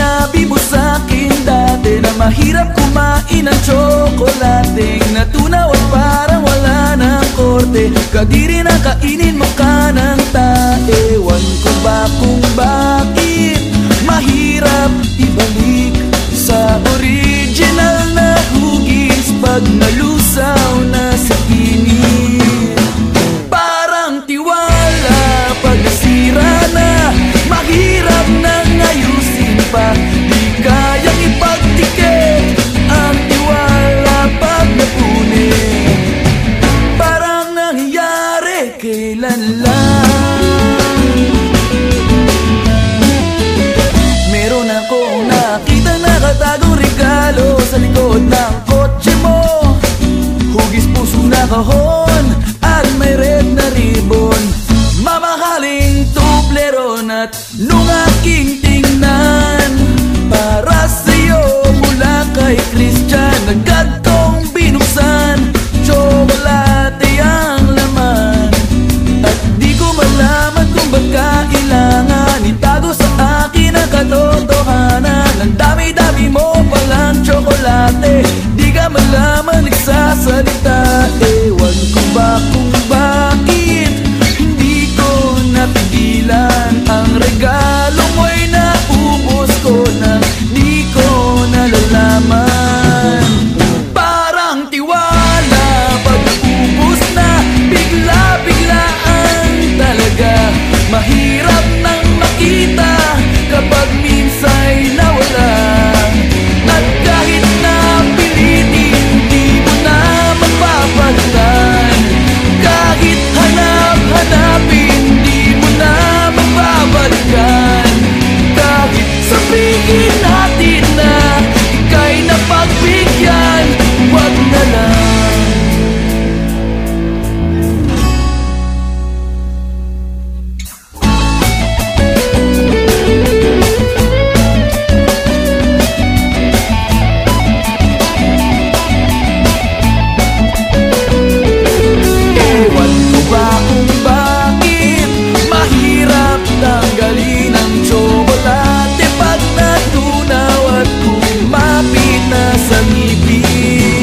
sinabi mo sa'kin dati Na mahirap kumain ng tsokolating Natunaw at parang wala ng korte. Kadiri na kainin mo ka ng tae. Ewan ko ba kung bakit Mahirap ibalik sa original na hugis Pag nalusaw ng kotse mo. Hugis puso na kahon. solidão you. baby.